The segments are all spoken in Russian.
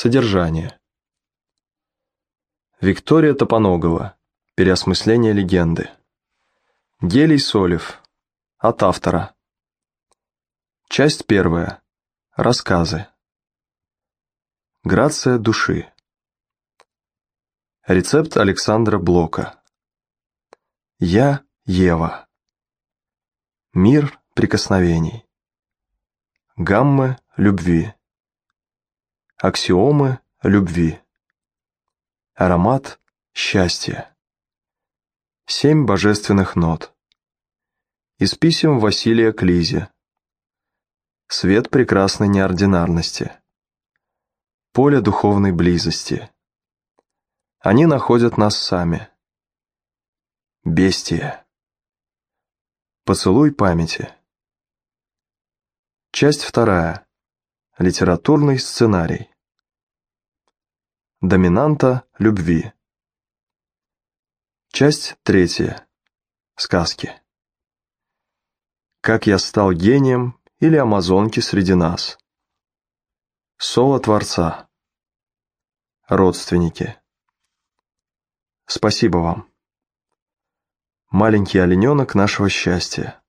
Содержание. Виктория Топоногова. Переосмысление легенды. Гелий Солев. От автора. Часть первая. Рассказы. Грация души. Рецепт Александра Блока. Я Ева. Мир прикосновений. Гаммы любви. Аксиомы любви. Аромат счастья. Семь божественных нот. Из писем Василия Клизе. Свет прекрасной неординарности. Поле духовной близости. Они находят нас сами. Бестия. Поцелуй памяти. Часть вторая. Литературный сценарий. Доминанта любви. Часть третья. Сказки. Как я стал гением или амазонки среди нас. Соло Творца. Родственники. Спасибо вам. Маленький олененок нашего счастья.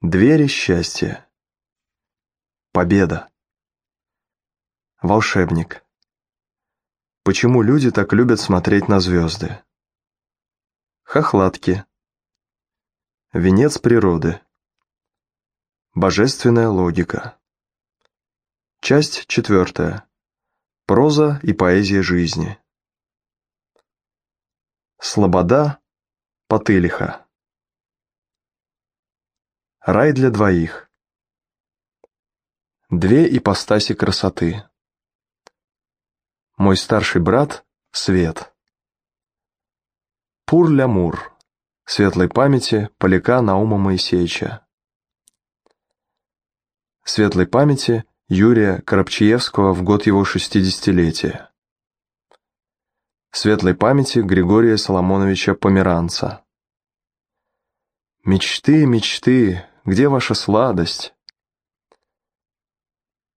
Двери счастья. Победа. Волшебник. Почему люди так любят смотреть на звезды? Хохлатки. Венец природы. Божественная логика. Часть четвертая. Проза и поэзия жизни. Слобода Потылиха. Рай для двоих. Две ипостаси красоты. Мой старший брат — Свет. Пур-ля-мур. Светлой памяти Поляка Наума Моисеевича. Светлой памяти Юрия Коробчиевского в год его шестидесятилетия. Светлой памяти Григория Соломоновича Померанца. Мечты, мечты, где ваша сладость?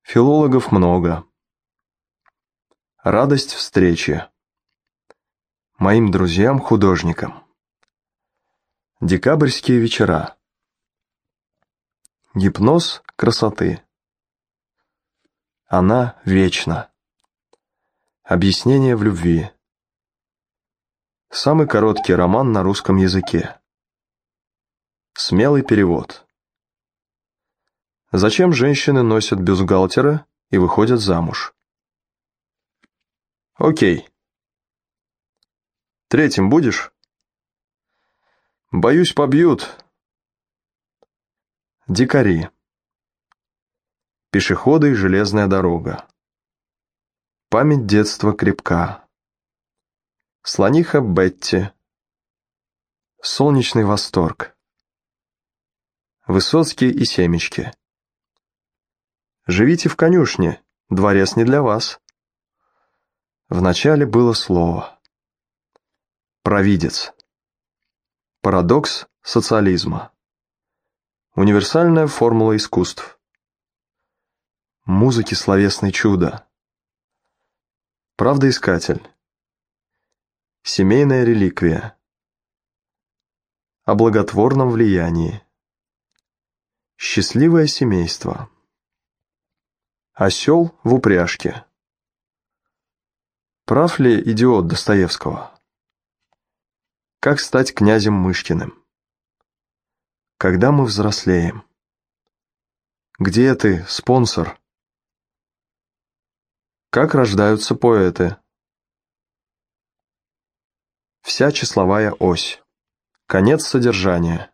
Филологов много. Радость встречи. Моим друзьям-художникам. Декабрьские вечера. Гипноз красоты. Она вечна. Объяснение в любви. Самый короткий роман на русском языке. Смелый перевод. Зачем женщины носят бюстгальтеры и выходят замуж? Окей. Третьим будешь? Боюсь, побьют. Дикари. Пешеходы и железная дорога. Память детства крепка. Слониха Бетти. Солнечный восторг. Высоцкий и семечки. Живите в конюшне, дворец не для вас. Вначале было слово. Провидец. Парадокс социализма. Универсальная формула искусств. Музыки словесный чудо. Правдоискатель. Семейная реликвия. О благотворном влиянии. Счастливое семейство. Осел в упряжке. Прав ли идиот Достоевского? Как стать князем Мышкиным? Когда мы взрослеем? Где ты, спонсор? Как рождаются поэты? Вся числовая ось. Конец содержания.